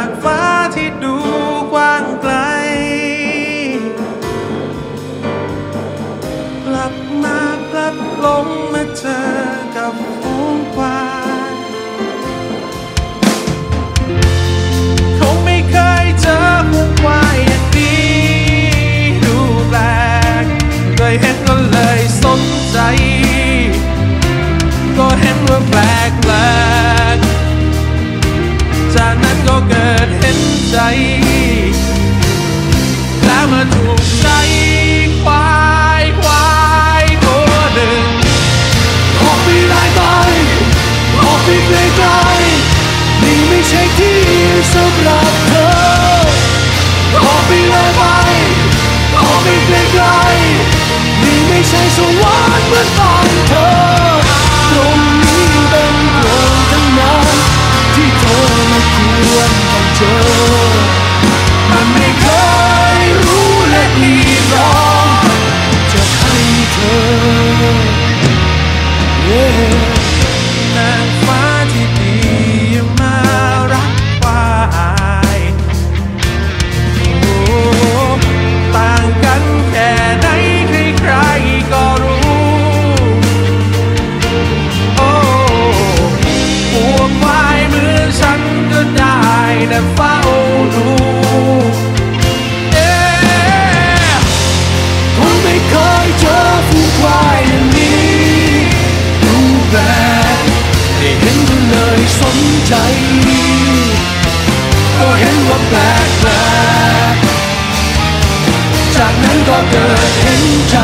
ากฟ้าที่ดู จ ก็เห็นว่าแปลกแปลกจากนั้นก็เกิดเห็นใจ